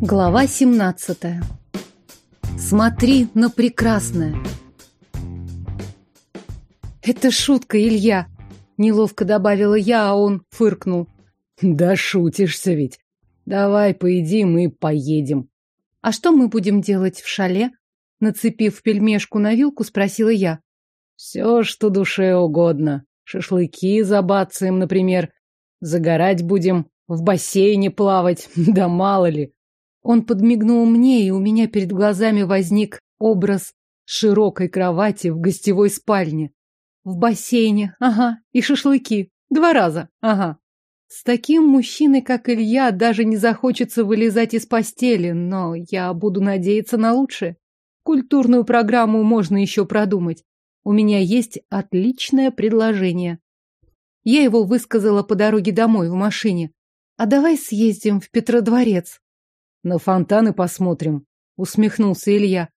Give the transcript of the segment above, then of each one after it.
Глава 17. Смотри на прекрасное. Это шутка, Илья, неловко добавила я, а он фыркнул. Да шутишься ведь. Давай поедим и поедем. А что мы будем делать в шале? Нацепив пельмешку на вилку, спросила я. Все, что душе угодно. Шашлыки забацаем, например. Загорать будем, в бассейне плавать, да мало ли. Он подмигнул мне, и у меня перед глазами возник образ широкой кровати в гостевой спальне. В бассейне, ага, и шашлыки. Два раза, ага. С таким мужчиной, как Илья, даже не захочется вылезать из постели, но я буду надеяться на лучшее. Культурную программу можно еще продумать. У меня есть отличное предложение. Я его высказала по дороге домой в машине. А давай съездим в Петродворец. На фонтаны посмотрим, усмехнулся Илья.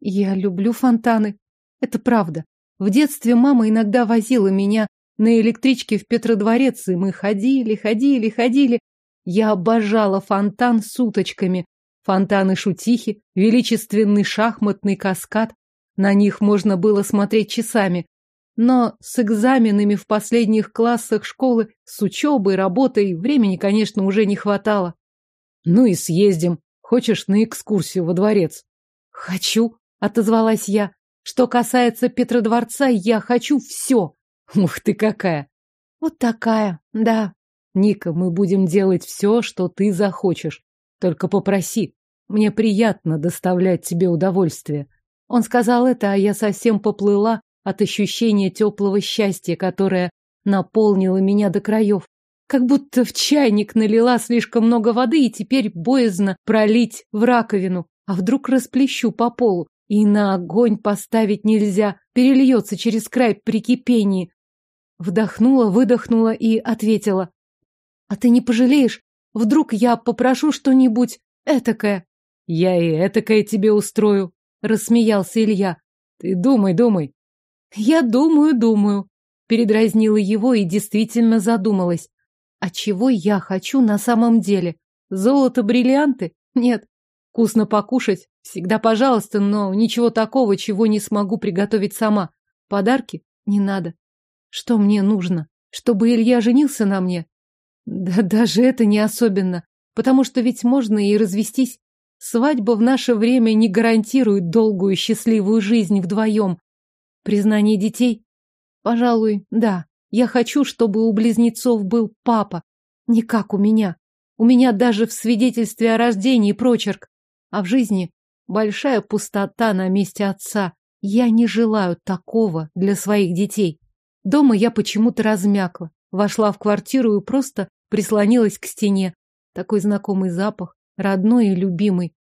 Я люблю фонтаны. Это правда. В детстве мама иногда возила меня на электричке в Петродворец, и мы ходили, ходили, ходили. Я обожала фонтан с уточками. Фонтаны-шутихи, величественный шахматный каскад. На них можно было смотреть часами. Но с экзаменами в последних классах школы, с учебой, работой, времени, конечно, уже не хватало. Ну и съездим. Хочешь на экскурсию во дворец? Хочу, отозвалась я. Что касается Петродворца, я хочу все. Ух ты какая! Вот такая, да. Ника, мы будем делать все, что ты захочешь. Только попроси. Мне приятно доставлять тебе удовольствие. Он сказал это, а я совсем поплыла от ощущения теплого счастья, которое наполнило меня до краев. Как будто в чайник налила слишком много воды и теперь боязно пролить в раковину. А вдруг расплещу по полу? И на огонь поставить нельзя, перельется через край при кипении. Вдохнула, выдохнула и ответила. А ты не пожалеешь? Вдруг я попрошу что-нибудь этакое? Я и этакое тебе устрою, рассмеялся Илья. Ты думай, думай. Я думаю, думаю. Передразнила его и действительно задумалась. А чего я хочу на самом деле? Золото, бриллианты? Нет. Вкусно покушать? Всегда пожалуйста, но ничего такого, чего не смогу приготовить сама. Подарки? Не надо. Что мне нужно? Чтобы Илья женился на мне? Да даже это не особенно, потому что ведь можно и развестись. Свадьба в наше время не гарантирует долгую счастливую жизнь вдвоем. Признание детей? Пожалуй, да. Я хочу, чтобы у близнецов был папа. Не как у меня. У меня даже в свидетельстве о рождении прочерк. А в жизни большая пустота на месте отца. Я не желаю такого для своих детей. Дома я почему-то размякла. Вошла в квартиру и просто прислонилась к стене. Такой знакомый запах, родной и любимый.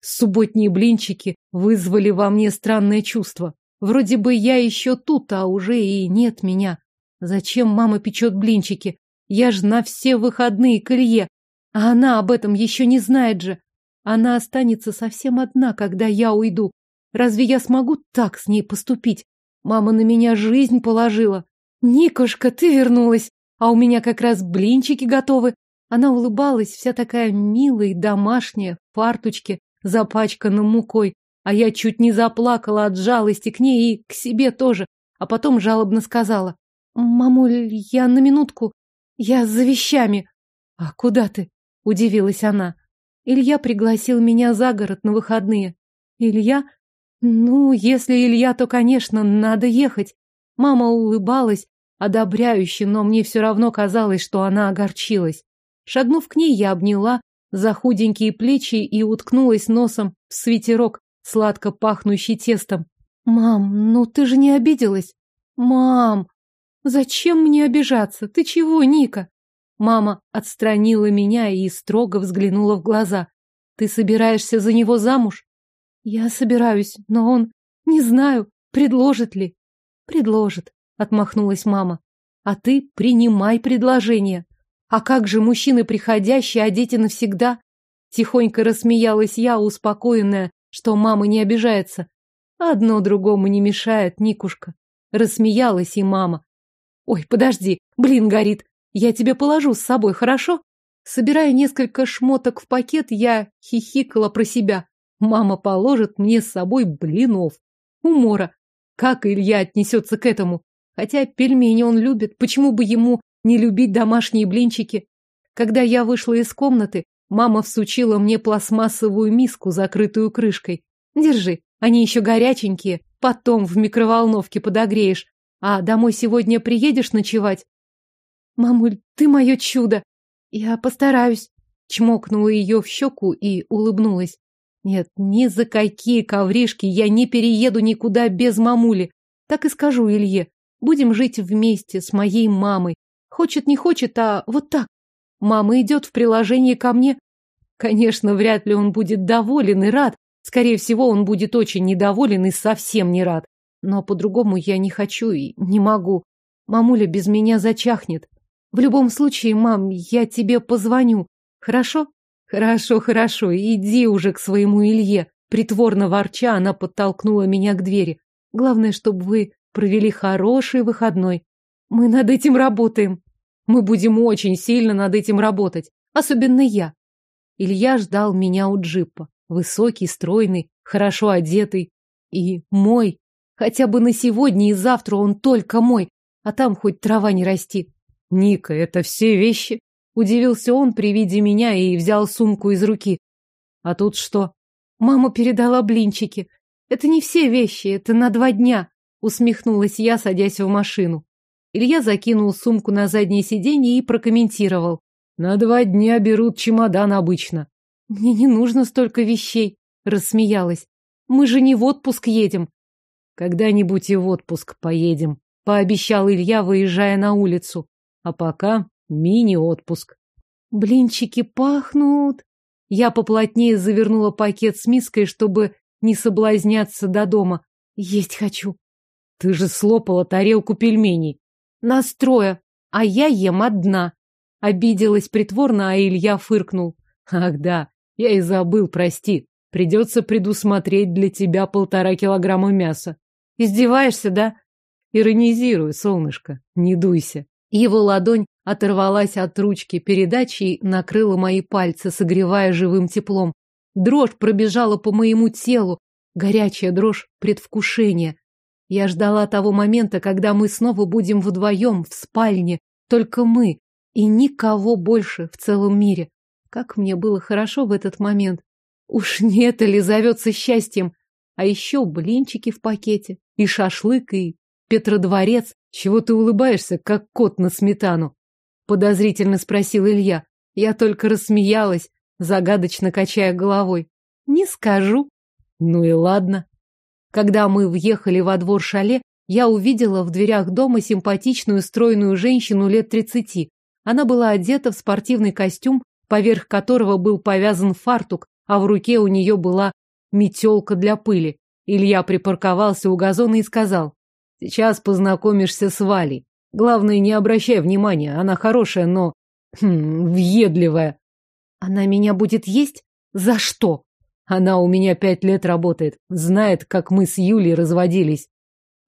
Субботние блинчики вызвали во мне странное чувство. Вроде бы я еще тут, а уже и нет меня. Зачем мама печет блинчики? Я ж на все выходные к Илье. А она об этом еще не знает же. Она останется совсем одна, когда я уйду. Разве я смогу так с ней поступить? Мама на меня жизнь положила. Никошка, ты вернулась, а у меня как раз блинчики готовы. Она улыбалась, вся такая милая и домашняя, в фарточке, запачканном мукой. А я чуть не заплакала от жалости к ней и к себе тоже, а потом жалобно сказала. «Мамуль, я на минутку. Я за вещами». «А куда ты?» — удивилась она. Илья пригласил меня за город на выходные. Илья? Ну, если Илья, то, конечно, надо ехать. Мама улыбалась, одобряюще, но мне все равно казалось, что она огорчилась. Шагнув к ней, я обняла за худенькие плечи и уткнулась носом в свитерок, сладко пахнущий тестом. «Мам, ну ты же не обиделась?» «Мам!» Зачем мне обижаться? Ты чего, Ника? Мама отстранила меня и строго взглянула в глаза. Ты собираешься за него замуж? Я собираюсь, но он... Не знаю, предложит ли. Предложит, отмахнулась мама. А ты принимай предложение. А как же мужчины приходящие, а дети навсегда? Тихонько рассмеялась я, успокоенная, что мама не обижается. Одно другому не мешает, Никушка. Рассмеялась и мама. Ой, подожди, блин горит. Я тебе положу с собой, хорошо? Собирая несколько шмоток в пакет, я хихикала про себя. Мама положит мне с собой блинов. Умора. Как Илья отнесется к этому? Хотя пельмени он любит, почему бы ему не любить домашние блинчики? Когда я вышла из комнаты, мама всучила мне пластмассовую миску, закрытую крышкой. Держи, они еще горяченькие, потом в микроволновке подогреешь. А домой сегодня приедешь ночевать? Мамуль, ты мое чудо. Я постараюсь. Чмокнула ее в щеку и улыбнулась. Нет, ни за какие ковришки я не перееду никуда без мамули. Так и скажу Илье. Будем жить вместе с моей мамой. Хочет, не хочет, а вот так. Мама идет в приложение ко мне. Конечно, вряд ли он будет доволен и рад. Скорее всего, он будет очень недоволен и совсем не рад. Но по-другому я не хочу и не могу. Мамуля без меня зачахнет. В любом случае, мам, я тебе позвоню. Хорошо? Хорошо, хорошо. Иди уже к своему Илье. Притворно ворча, она подтолкнула меня к двери. Главное, чтобы вы провели хороший выходной. Мы над этим работаем. Мы будем очень сильно над этим работать. Особенно я. Илья ждал меня у джипа. Высокий, стройный, хорошо одетый. И мой. Хотя бы на сегодня и завтра он только мой. А там хоть трава не расти. Ника, это все вещи? Удивился он при виде меня и взял сумку из руки. А тут что? Мама передала блинчики. Это не все вещи, это на два дня. Усмехнулась я, садясь в машину. Илья закинул сумку на заднее сиденье и прокомментировал. На два дня берут чемодан обычно. Мне не нужно столько вещей, рассмеялась. Мы же не в отпуск едем. Когда-нибудь и в отпуск поедем, пообещал Илья, выезжая на улицу. А пока мини-отпуск. Блинчики пахнут. Я поплотнее завернула пакет с миской, чтобы не соблазняться до дома. Есть хочу. Ты же слопала тарелку пельменей. Настроя, а я ем одна. Обиделась притворно, а Илья фыркнул. Ах да, я и забыл, прости. Придется предусмотреть для тебя полтора килограмма мяса. Издеваешься, да? Иронизирую, солнышко, не дуйся. Его ладонь оторвалась от ручки передачи и накрыла мои пальцы, согревая живым теплом. Дрожь пробежала по моему телу, горячая дрожь предвкушения. Я ждала того момента, когда мы снова будем вдвоем в спальне, только мы, и никого больше в целом мире. Как мне было хорошо в этот момент. Уж не это ли зовется счастьем? А еще блинчики в пакете, и шашлык, и Петродворец. Чего ты улыбаешься, как кот на сметану? Подозрительно спросил Илья. Я только рассмеялась, загадочно качая головой. Не скажу. Ну и ладно. Когда мы въехали во двор шале, я увидела в дверях дома симпатичную стройную женщину лет тридцати. Она была одета в спортивный костюм, поверх которого был повязан фартук, а в руке у нее была метелка для пыли. Илья припарковался у газона и сказал, «Сейчас познакомишься с Валей. Главное, не обращай внимания, она хорошая, но... Хм, въедливая». «Она меня будет есть? За что?» «Она у меня пять лет работает, знает, как мы с Юлей разводились».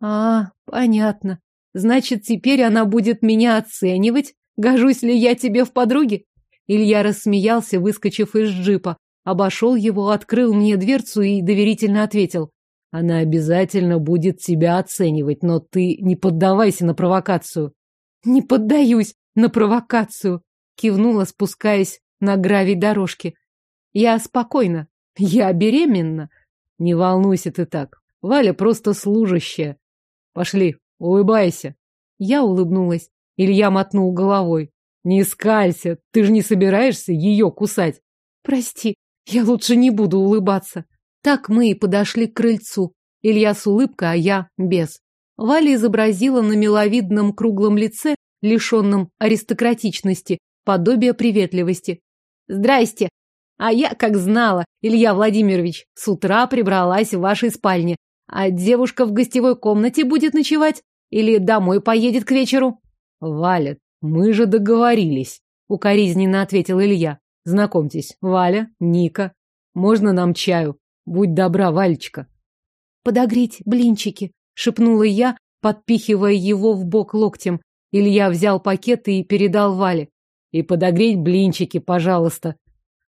«А, понятно. Значит, теперь она будет меня оценивать Гожусь ли я тебе в подруге? Илья рассмеялся, выскочив из джипа, обошел его, открыл мне дверцу и доверительно ответил. Она обязательно будет тебя оценивать, но ты не поддавайся на провокацию. Не поддаюсь на провокацию, кивнула, спускаясь на гравий дорожки. Я спокойна. Я беременна. Не волнуйся ты так. Валя просто служащая. Пошли, улыбайся. Я улыбнулась. Илья мотнул головой. Не скалься, ты же не собираешься ее кусать. Прости, я лучше не буду улыбаться. Так мы и подошли к крыльцу. Илья с улыбкой, а я без. Валя изобразила на миловидном круглом лице, лишенном аристократичности, подобие приветливости. «Здрасте! А я как знала, Илья Владимирович, с утра прибралась в вашей спальне. А девушка в гостевой комнате будет ночевать? Или домой поедет к вечеру?» Валя, мы же договорились, укоризненно ответил Илья. Знакомьтесь, Валя, Ника. Можно нам чаю? Будь добра, Вальчика. Подогреть блинчики, шепнула я, подпихивая его в бок локтем. Илья взял пакет и передал Вале. И подогреть блинчики, пожалуйста.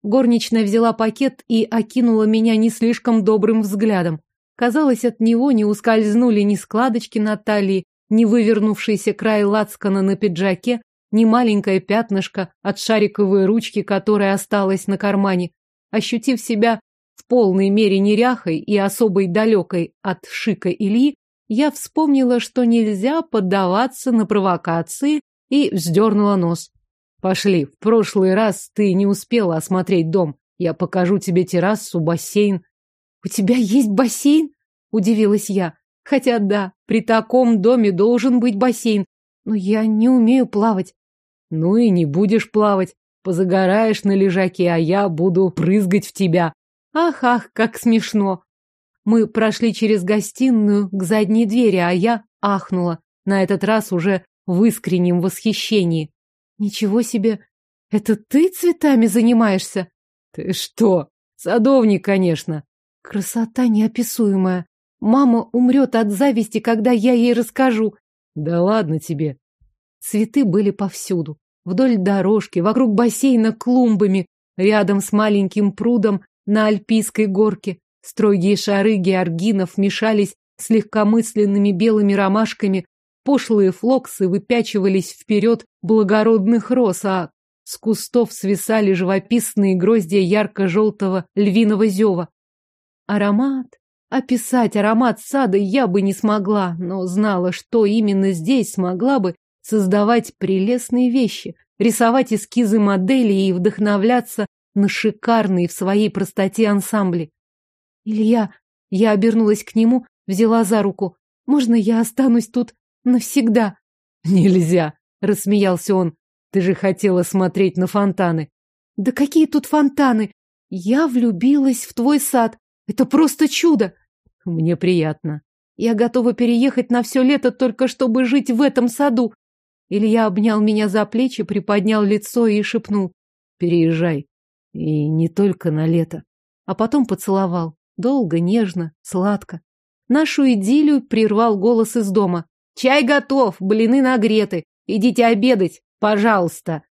Горничная взяла пакет и окинула меня не слишком добрым взглядом. Казалось, от него не ускользнули ни складочки на талии, ни вывернувшийся край лацкана на пиджаке, ни маленькое пятнышко от шариковой ручки, которая осталась на кармане. Ощутив себя в полной мере неряхой и особой далекой от шика Ильи, я вспомнила, что нельзя поддаваться на провокации и вздернула нос. Пошли, в прошлый раз ты не успела осмотреть дом. Я покажу тебе террасу, бассейн. У тебя есть бассейн? Удивилась я. Хотя да, при таком доме должен быть бассейн. Но я не умею плавать. Ну и не будешь плавать. Позагораешь на лежаке, а я буду прызгать в тебя. Ах, ах, как смешно. Мы прошли через гостиную к задней двери, а я ахнула. На этот раз уже в искреннем восхищении. Ничего себе! Это ты цветами занимаешься? Ты что? Садовник, конечно. Красота неописуемая. Мама умрет от зависти, когда я ей расскажу. Да ладно тебе. Цветы были повсюду. Вдоль дорожки, вокруг бассейна клумбами, рядом с маленьким прудом на Альпийской горке. Строгие шары георгинов мешались с легкомысленными белыми ромашками, пошлые флоксы выпячивались вперед благородных роз, а с кустов свисали живописные гроздья ярко-желтого львиного зева. Аромат. Описать аромат сада я бы не смогла, но знала, что именно здесь смогла бы создавать прелестные вещи, рисовать эскизы моделей и вдохновляться на шикарные в своей простоте ансамбли. Илья, я обернулась к нему, взяла за руку. Можно я останусь тут навсегда? Нельзя, рассмеялся он. Ты же хотела смотреть на фонтаны. Да какие тут фонтаны? Я влюбилась в твой сад. Это просто чудо. Мне приятно. Я готова переехать на все лето, только чтобы жить в этом саду. Илья обнял меня за плечи, приподнял лицо и шепнул. Переезжай. И не только на лето. А потом поцеловал. Долго, нежно, сладко. Нашу идиллию прервал голос из дома. «Чай готов, блины нагреты. Идите обедать, пожалуйста».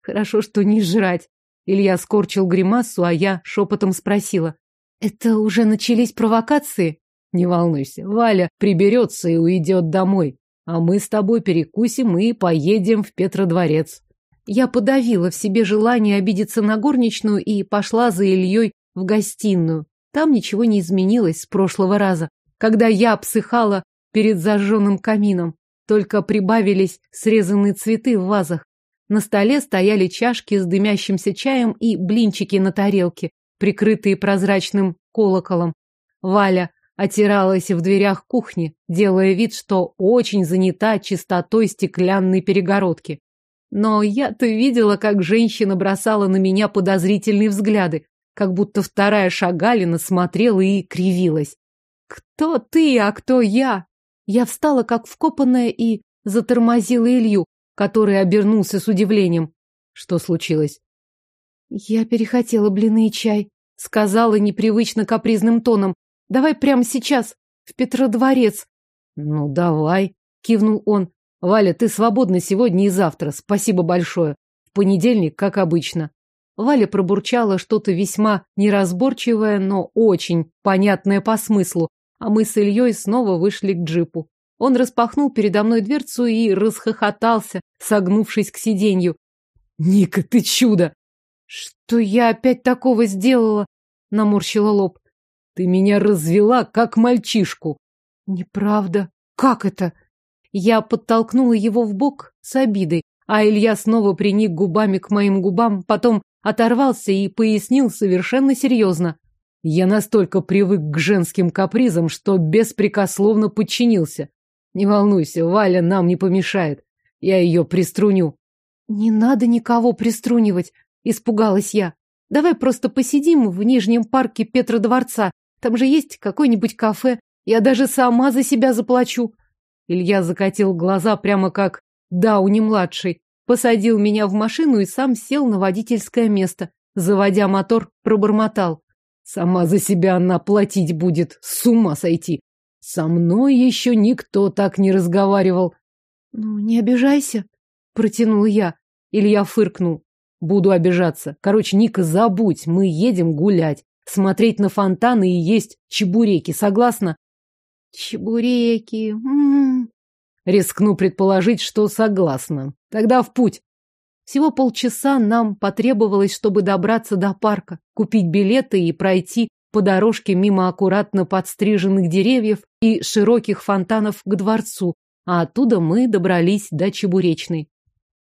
Хорошо, что не жрать. Илья скорчил гримасу, а я шепотом спросила. «Это уже начались провокации?» «Не волнуйся, Валя приберется и уйдет домой, а мы с тобой перекусим и поедем в Петродворец». Я подавила в себе желание обидеться на горничную и пошла за Ильей в гостиную. Там ничего не изменилось с прошлого раза, когда я обсыхала перед зажженным камином. Только прибавились срезанные цветы в вазах. На столе стояли чашки с дымящимся чаем и блинчики на тарелке, прикрытые прозрачным колоколом. Валя отиралась в дверях кухни, делая вид, что очень занята чистотой стеклянной перегородки. Но я-то видела, как женщина бросала на меня подозрительные взгляды как будто вторая шагалина смотрела и кривилась. «Кто ты, а кто я?» Я встала, как вкопанная, и затормозила Илью, который обернулся с удивлением. Что случилось? Я перехотела блины и чай. Сказала непривычно капризным тоном. Давай прямо сейчас, в Петродворец. Ну, давай, кивнул он. Валя, ты свободна сегодня и завтра. Спасибо большое. В понедельник, как обычно. Валя пробурчала что-то весьма неразборчивое, но очень понятное по смыслу, а мы с Ильей снова вышли к джипу. Он распахнул передо мной дверцу и расхохотался, согнувшись к сиденью. «Ника, ты чудо!» «Что я опять такого сделала?» — наморщила лоб. «Ты меня развела, как мальчишку!» «Неправда. Как это?» Я подтолкнула его в бок с обидой, а Илья снова приник губами к моим губам, потом оторвался и пояснил совершенно серьезно. Я настолько привык к женским капризам, что беспрекословно подчинился. Не волнуйся, Валя нам не помешает. Я ее приструню. Не надо никого приструнивать, испугалась я. Давай просто посидим в Нижнем парке Петродворца. Там же есть какое-нибудь кафе. Я даже сама за себя заплачу. Илья закатил глаза прямо как Дауни-младший. Посадил меня в машину и сам сел на водительское место. Заводя мотор, пробормотал. Сама за себя она платить будет, с ума сойти. Со мной еще никто так не разговаривал. Ну, не обижайся, протянул я. Илья фыркнул. Буду обижаться. Короче, Ника, забудь, мы едем гулять. Смотреть на фонтаны и есть чебуреки, согласна? Чебуреки. М -м -м. Рискну предположить, что согласна. Тогда в путь. Всего полчаса нам потребовалось, чтобы добраться до парка, купить билеты и пройти по дорожке мимо аккуратно подстриженных деревьев и широких фонтанов к дворцу, а оттуда мы добрались до Чебуречной.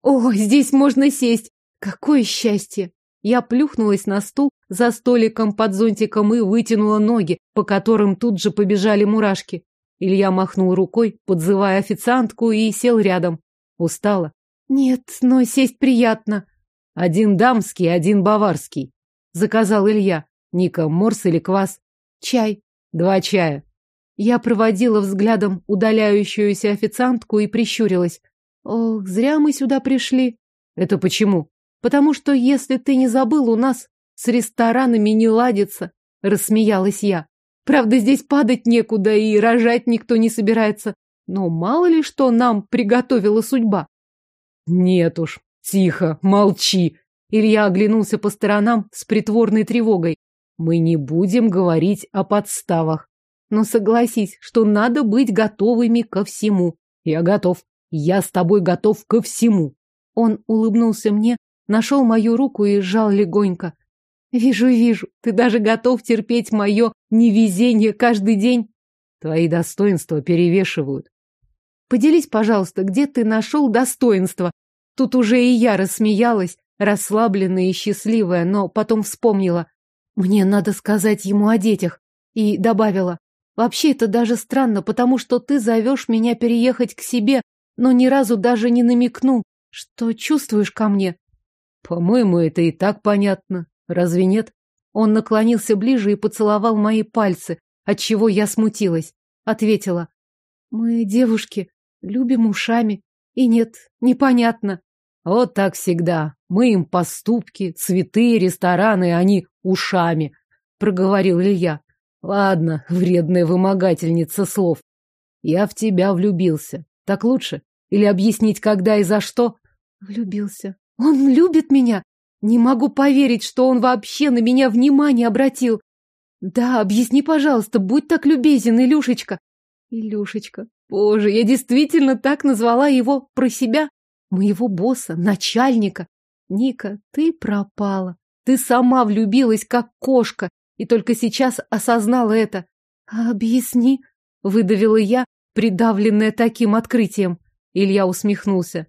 О, здесь можно сесть! Какое счастье! Я плюхнулась на стул за столиком под зонтиком и вытянула ноги, по которым тут же побежали мурашки. Илья махнул рукой, подзывая официантку, и сел рядом. Устала. Нет, но сесть приятно. Один дамский, один баварский. Заказал Илья. Ника, морс или квас? Чай. Два чая. Я проводила взглядом удаляющуюся официантку и прищурилась. Ох, зря мы сюда пришли. Это почему? Потому что, если ты не забыл, у нас с ресторанами не ладится, рассмеялась я. Правда, здесь падать некуда и рожать никто не собирается. Но мало ли что нам приготовила судьба. Нет уж, тихо, молчи. Илья оглянулся по сторонам с притворной тревогой. Мы не будем говорить о подставах. Но согласись, что надо быть готовыми ко всему. Я готов. Я с тобой готов ко всему. Он улыбнулся мне, нашел мою руку и сжал легонько. Вижу, вижу, ты даже готов терпеть мое невезение каждый день. Твои достоинства перевешивают. Поделись, пожалуйста, где ты нашел достоинство? Тут уже и я рассмеялась, расслабленная и счастливая, но потом вспомнила. Мне надо сказать ему о детях. И добавила. Вообще это даже странно, потому что ты зовешь меня переехать к себе, но ни разу даже не намекнул, что чувствуешь ко мне. По-моему, это и так понятно. Разве нет? Он наклонился ближе и поцеловал мои пальцы, от чего я смутилась. Ответила. Мы, девушки, любим ушами. И нет, непонятно. Вот так всегда. Мы им поступки, цветы, рестораны, а они ушами, проговорил Илья. Ладно, вредная вымогательница слов. Я в тебя влюбился. Так лучше? Или объяснить, когда и за что? Влюбился. Он любит меня? Не могу поверить, что он вообще на меня внимание обратил. Да, объясни, пожалуйста, будь так любезен, Илюшечка. Илюшечка. Боже, я действительно так назвала его про себя? Моего босса, начальника. Ника, ты пропала. Ты сама влюбилась, как кошка, и только сейчас осознала это. Объясни, выдавила я, придавленная таким открытием. Илья усмехнулся.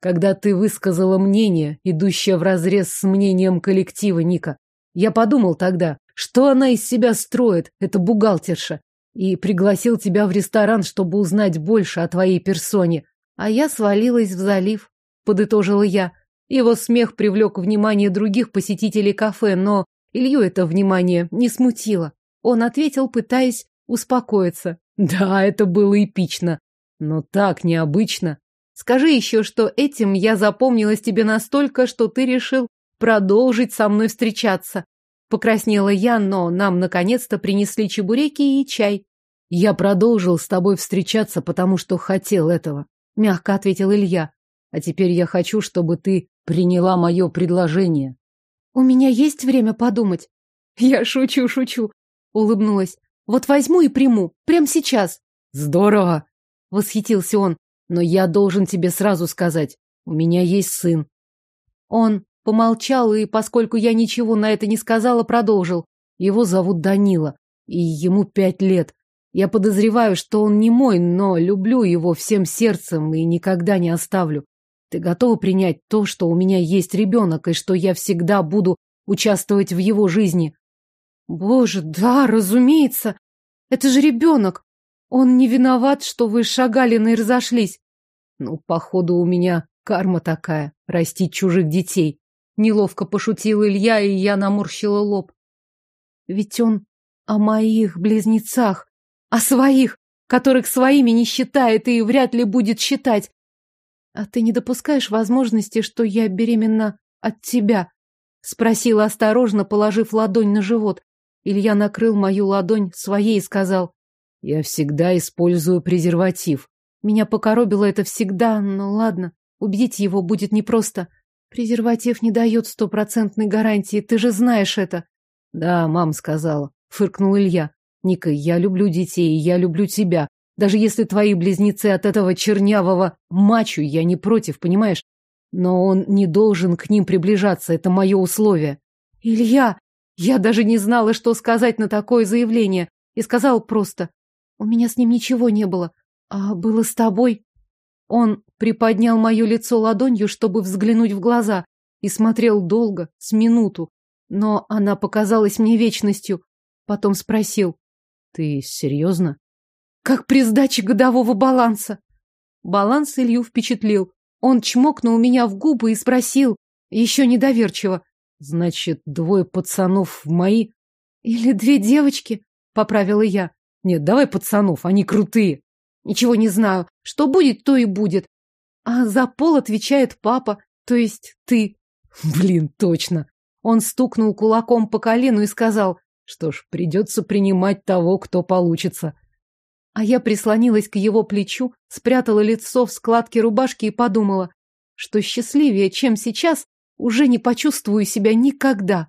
Когда ты высказала мнение, идущее вразрез с мнением коллектива, Ника, я подумал тогда, что она из себя строит, эта бухгалтерша, и пригласил тебя в ресторан, чтобы узнать больше о твоей персоне. А я свалилась в залив, подытожила я. Его смех привлек внимание других посетителей кафе, но Илью это внимание не смутило. Он ответил, пытаясь успокоиться. Да, это было эпично, но так необычно. Скажи еще, что этим я запомнилась тебе настолько, что ты решил продолжить со мной встречаться. Покраснела я, но нам наконец-то принесли чебуреки и чай. Я продолжил с тобой встречаться, потому что хотел этого, мягко ответил Илья. А теперь я хочу, чтобы ты приняла мое предложение. У меня есть время подумать. Я шучу, шучу, улыбнулась. Вот возьму и приму, прямо сейчас. Здорово, восхитился он. Но я должен тебе сразу сказать, у меня есть сын. Он помолчал и, поскольку я ничего на это не сказала, продолжил. Его зовут Данила, и ему пять лет. Я подозреваю, что он не мой, но люблю его всем сердцем и никогда не оставлю. Ты готова принять то, что у меня есть ребенок, и что я всегда буду участвовать в его жизни? Боже, да, разумеется. Это же ребенок. Он не виноват, что вы с Шагалиной разошлись. Ну, походу, у меня карма такая — растить чужих детей. Неловко пошутил Илья, и я наморщила лоб. Ведь он о моих близнецах, о своих, которых своими не считает и вряд ли будет считать. А ты не допускаешь возможности, что я беременна от тебя? Спросила осторожно, положив ладонь на живот. Илья накрыл мою ладонь своей и сказал. Я всегда использую презерватив. Меня покоробило это всегда, но ладно, убедить его будет непросто. Презерватив не дает стопроцентной гарантии, ты же знаешь это. Да, мам сказала, фыркнул Илья. Ника, я люблю детей, я люблю тебя. Даже если твои близнецы от этого чернявого мачу, я не против, понимаешь? Но он не должен к ним приближаться, это мое условие. Илья, я даже не знала, что сказать на такое заявление, и сказал просто, у меня с ним ничего не было, а было с тобой. Он приподнял мое лицо ладонью, чтобы взглянуть в глаза, и смотрел долго, с минуту, но она показалась мне вечностью. Потом спросил. Ты серьезно? Как при сдаче годового баланса. Баланс Илью впечатлил. Он чмокнул меня в губы и спросил, еще недоверчиво. Значит, двое пацанов в мои? Или две девочки, поправила я. Нет, давай пацанов, они крутые. Ничего не знаю. Что будет, то и будет. А за пол отвечает папа, то есть ты. Блин, точно. Он стукнул кулаком по колену и сказал, что ж, придется принимать того, кто получится. А я прислонилась к его плечу, спрятала лицо в складке рубашки и подумала, что счастливее, чем сейчас, уже не почувствую себя никогда.